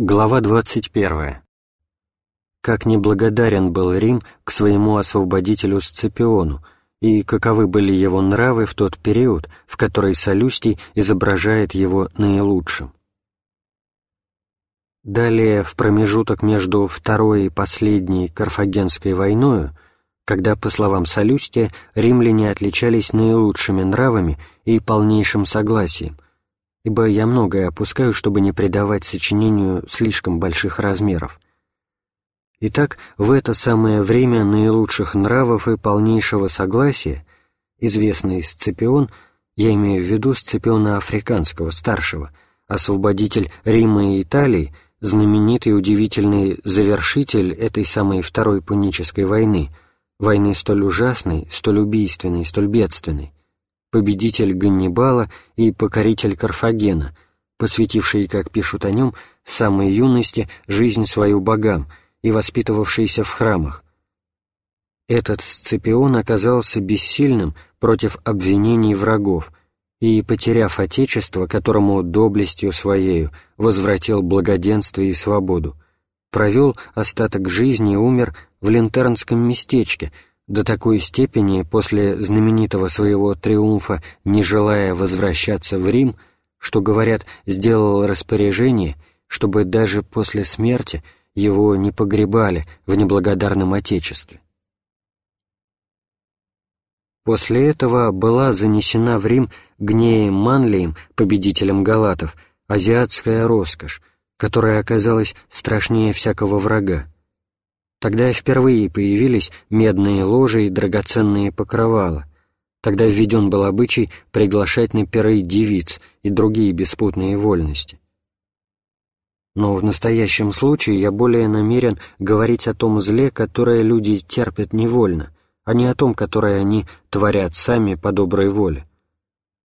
Глава 21. Как неблагодарен был Рим к своему освободителю Сципиону, и каковы были его нравы в тот период, в который Солюстий изображает его наилучшим. Далее, в промежуток между второй и последней Карфагенской войною, когда, по словам Солюстия, римляне отличались наилучшими нравами и полнейшим согласием – ибо я многое опускаю, чтобы не придавать сочинению слишком больших размеров. Итак, в это самое время наилучших нравов и полнейшего согласия известный Сципион, я имею в виду Сципиона Африканского, старшего, освободитель Рима и Италии, знаменитый удивительный завершитель этой самой Второй Пунической войны, войны столь ужасной, столь убийственной, столь бедственной, победитель Ганнибала и покоритель Карфагена, посвятивший, как пишут о нем, самой юности жизнь свою богам и воспитывавшийся в храмах. Этот Сципион оказался бессильным против обвинений врагов и, потеряв отечество, которому доблестью своею возвратил благоденствие и свободу, провел остаток жизни и умер в Лентернском местечке – до такой степени после знаменитого своего триумфа, не желая возвращаться в Рим, что, говорят, сделал распоряжение, чтобы даже после смерти его не погребали в неблагодарном Отечестве. После этого была занесена в Рим Гнеем Манлием, победителем галатов, азиатская роскошь, которая оказалась страшнее всякого врага. Тогда впервые появились медные ложи и драгоценные покрывала. Тогда введен был обычай приглашать на пиры девиц и другие беспутные вольности. Но в настоящем случае я более намерен говорить о том зле, которое люди терпят невольно, а не о том, которое они творят сами по доброй воле.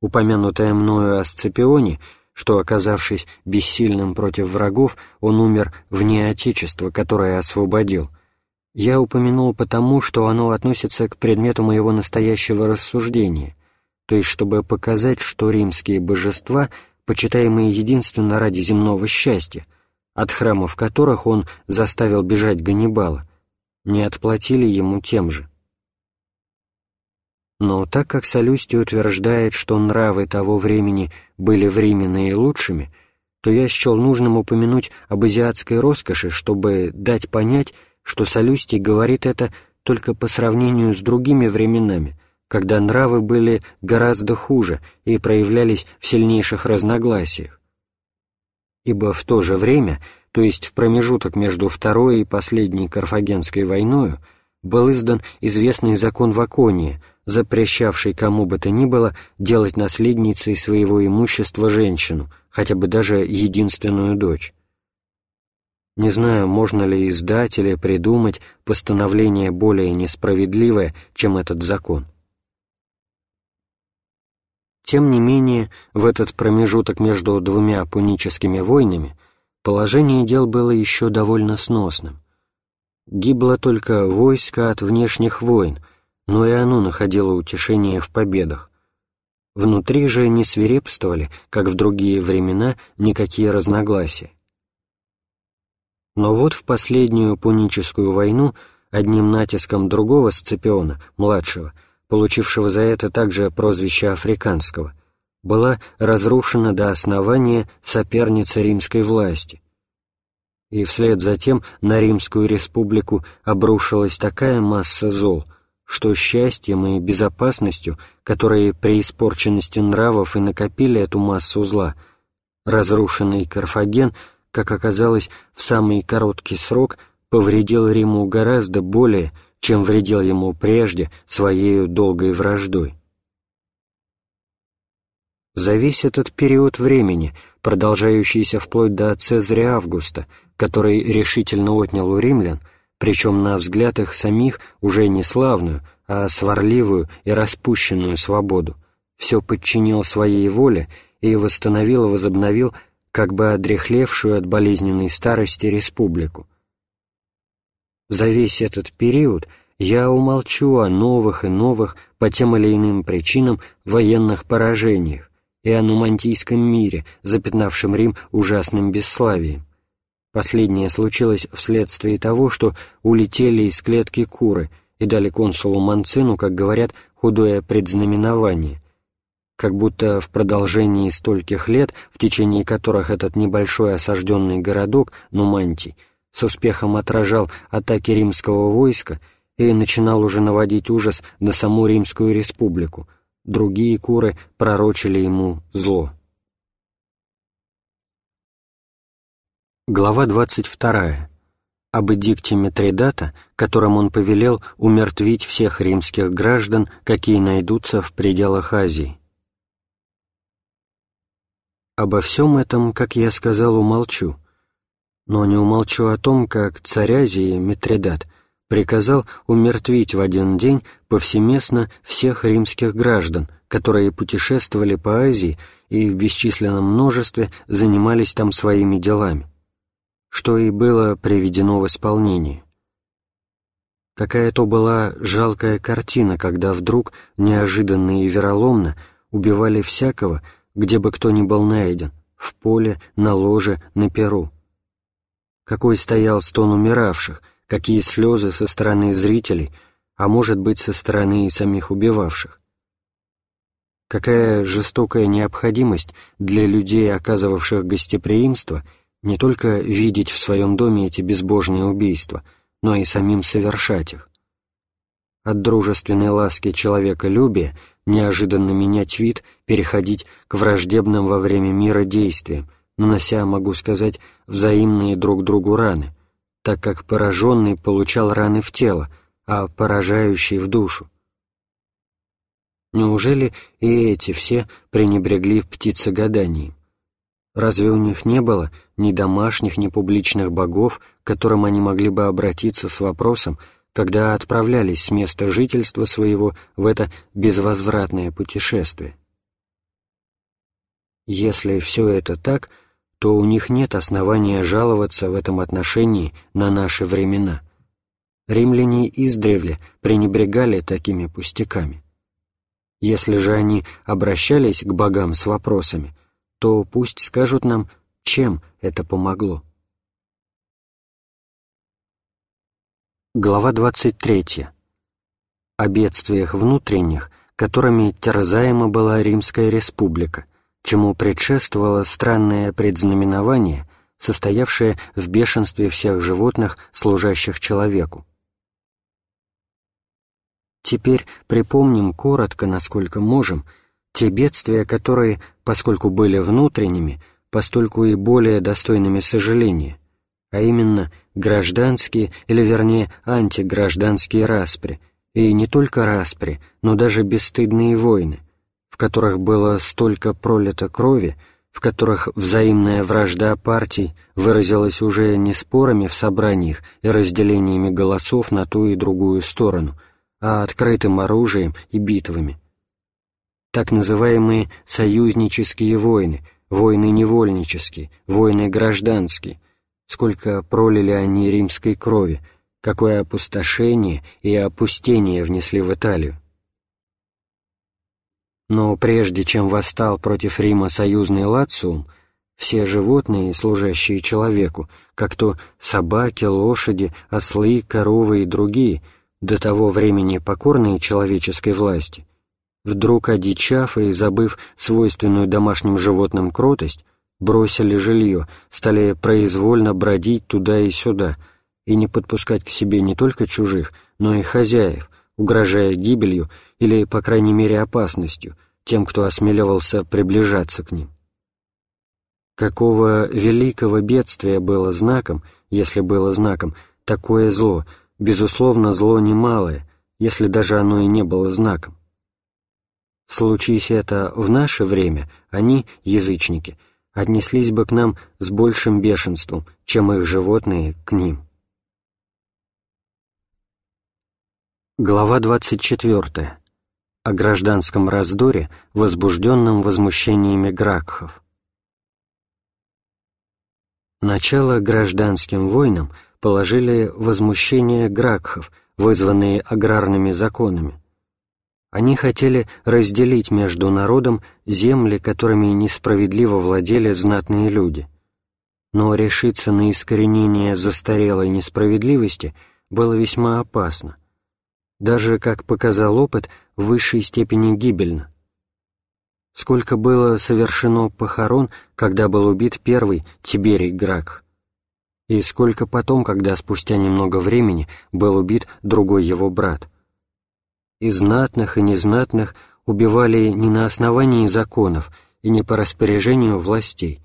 Упомянутое мною о Сципионе — что, оказавшись бессильным против врагов, он умер вне Отечества, которое освободил. Я упомянул потому, что оно относится к предмету моего настоящего рассуждения, то есть чтобы показать, что римские божества, почитаемые единственно ради земного счастья, от храмов которых он заставил бежать Ганнибала, не отплатили ему тем же. Но так как Солюстий утверждает, что нравы того времени были в Риме наилучшими, то я счел нужным упомянуть об азиатской роскоши, чтобы дать понять, что Солюстий говорит это только по сравнению с другими временами, когда нравы были гораздо хуже и проявлялись в сильнейших разногласиях. Ибо в то же время, то есть в промежуток между второй и последней Карфагенской войною, был издан известный закон Вакония, запрещавший кому бы то ни было делать наследницей своего имущества женщину, хотя бы даже единственную дочь. Не знаю, можно ли издать или придумать постановление более несправедливое, чем этот закон. Тем не менее, в этот промежуток между двумя пуническими войнами положение дел было еще довольно сносным. Гибло только войско от внешних войн, но и оно находило утешение в победах. Внутри же не свирепствовали, как в другие времена, никакие разногласия. Но вот в последнюю пуническую войну одним натиском другого Сципиона, младшего, получившего за это также прозвище Африканского, была разрушена до основания соперница римской власти, и вслед за тем на Римскую республику обрушилась такая масса зол, что счастьем и безопасностью, которые при испорченности нравов и накопили эту массу зла, разрушенный Карфаген, как оказалось, в самый короткий срок повредил Риму гораздо более, чем вредил ему прежде своей долгой враждой. За весь этот период времени, продолжающийся вплоть до Цезаря Августа, который решительно отнял у римлян, причем на взгляд их самих уже не славную, а сварливую и распущенную свободу, все подчинил своей воле и восстановил и возобновил как бы одрехлевшую от болезненной старости республику. За весь этот период я умолчу о новых и новых по тем или иным причинам военных поражениях и о нумантийском мире, запятнавшем Рим ужасным бесславием Последнее случилось вследствие того, что улетели из клетки куры и дали консулу Манцину, как говорят, худое предзнаменование, как будто в продолжении стольких лет, в течение которых этот небольшой осажденный городок, Нумантий, с успехом отражал атаки римского войска и начинал уже наводить ужас на саму Римскую республику, другие куры пророчили ему зло. Глава 22. Об эдикте Митридата, которым он повелел умертвить всех римских граждан, какие найдутся в пределах Азии. Обо всем этом, как я сказал, умолчу, но не умолчу о том, как царь Азии Митридат приказал умертвить в один день повсеместно всех римских граждан, которые путешествовали по Азии и в бесчисленном множестве занимались там своими делами, что и было приведено в исполнение. Какая то была жалкая картина, когда вдруг, неожиданно и вероломно, убивали всякого, где бы кто ни был найден, в поле, на ложе, на перу. Какой стоял стон умиравших, какие слезы со стороны зрителей, а может быть, со стороны и самих убивавших. Какая жестокая необходимость для людей, оказывавших гостеприимство, не только видеть в своем доме эти безбожные убийства, но и самим совершать их. От дружественной ласки человеколюбия — неожиданно менять вид, переходить к враждебным во время мира действиям, нанося, могу сказать, взаимные друг другу раны, так как пораженный получал раны в тело, а поражающий в душу. Неужели и эти все пренебрегли птицегаданием? Разве у них не было ни домашних, ни публичных богов, к которым они могли бы обратиться с вопросом, когда отправлялись с места жительства своего в это безвозвратное путешествие. Если все это так, то у них нет основания жаловаться в этом отношении на наши времена. Римляне издревле пренебрегали такими пустяками. Если же они обращались к богам с вопросами, то пусть скажут нам, чем это помогло. Глава 23. О бедствиях внутренних, которыми терзаема была Римская республика, чему предшествовало странное предзнаменование, состоявшее в бешенстве всех животных, служащих человеку. Теперь припомним коротко, насколько можем, те бедствия, которые, поскольку были внутренними, постольку и более достойными сожаления, а именно гражданские, или вернее антигражданские распри, и не только распри, но даже бесстыдные войны, в которых было столько пролито крови, в которых взаимная вражда партий выразилась уже не спорами в собраниях и разделениями голосов на ту и другую сторону, а открытым оружием и битвами. Так называемые союзнические войны, войны невольнические, войны гражданские, сколько пролили они римской крови, какое опустошение и опустение внесли в Италию. Но прежде чем восстал против Рима союзный Лациум, все животные, служащие человеку, как то собаки, лошади, ослы, коровы и другие, до того времени покорные человеческой власти, вдруг одичав и забыв свойственную домашним животным кротость, бросили жилье, стали произвольно бродить туда и сюда и не подпускать к себе не только чужих, но и хозяев, угрожая гибелью или, по крайней мере, опасностью тем, кто осмеливался приближаться к ним. Какого великого бедствия было знаком, если было знаком, такое зло, безусловно, зло немалое, если даже оно и не было знаком. Случись это в наше время, они, язычники, — отнеслись бы к нам с большим бешенством, чем их животные к ним. Глава 24. О гражданском раздоре, возбужденном возмущениями гракхов. Начало гражданским войнам положили возмущения гракхов, вызванные аграрными законами. Они хотели разделить между народом земли, которыми несправедливо владели знатные люди. но решиться на искоренение застарелой несправедливости было весьма опасно. Даже, как показал опыт, в высшей степени гибельно. Сколько было совершено похорон, когда был убит первый Тиберий Грак, и сколько потом, когда спустя немного времени был убит другой его брат. И знатных, и незнатных убивали не на основании законов и не по распоряжению властей,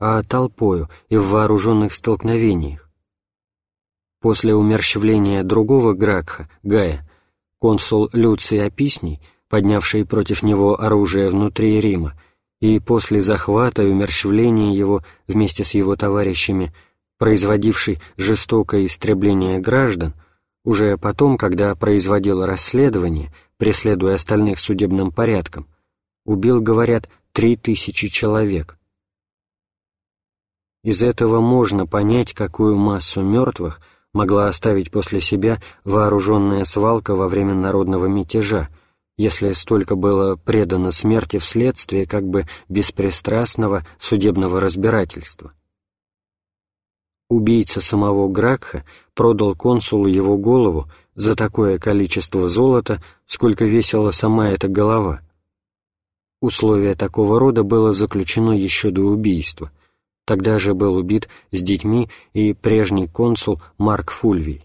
а толпою и в вооруженных столкновениях. После умерщвления другого Гракха, Гая, консул Люций Описний, поднявший против него оружие внутри Рима, и после захвата и умерщвления его вместе с его товарищами, производивший жестокое истребление граждан, уже потом, когда производил расследование, преследуя остальных судебным порядком, убил, говорят, три тысячи человек. Из этого можно понять, какую массу мертвых могла оставить после себя вооруженная свалка во время народного мятежа, если столько было предано смерти вследствие как бы беспристрастного судебного разбирательства. Убийца самого Гракха продал консулу его голову за такое количество золота, сколько весила сама эта голова. Условие такого рода было заключено еще до убийства — Тогда же был убит с детьми и прежний консул Марк Фульвий.